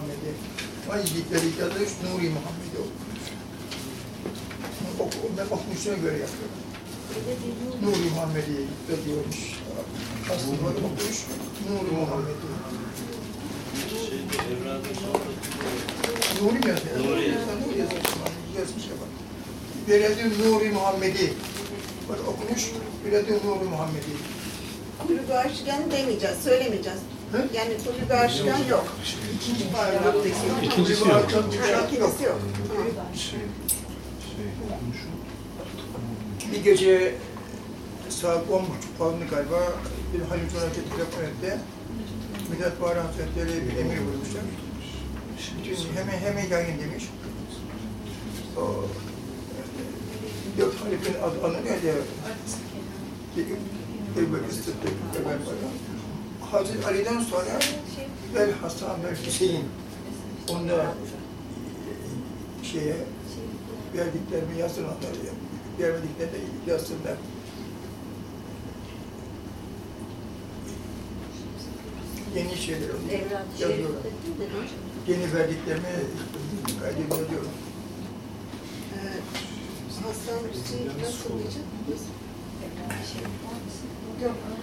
Muhammed'i. Vaciblikleri yazılmış Nuri Muhammed'i. Oku, ben okumuşuna göre yapıyorum. Nuri Muhammed'i yazıyormuş. Aslında okumuş Nuri Muhammed'i. Nuri yazıyor? Nuri yazıyor. Nuri yazıyor. Yazmış ya bak. Nuri Muhammed'i. Bak okumuş. Veledün Nuri Muhammed'i. Kulübü aşigen demeyeceğiz, söylemeyeceğiz. Hı? Yani kulübü aşigen yok. İkinci paragraftaki. İkincisi yok. yok. İkincisi yok. Bir gece saat on buçuk falandı galiba bir Halil Hareketi etti. Mithat Bahri Hazretleri bir emir buyurmuşlar. Bütün hemen hemen yayın demiş. O dört halifenin adı anılıyor ya. Ebu Bekir Sıddık, Ömer falan. Hazreti Ali'den sonra Vel Hasan Vel Hüseyin. Onda şeye verdiklerimi yazsın onları. Vermediklerini de yazsınlar. Yeni şeyler oluyor. Yazıyorlar. Yeni verdiklerimi kaydediyorum. Ee, Hasan Hüseyin nasıl diyecek? Yok.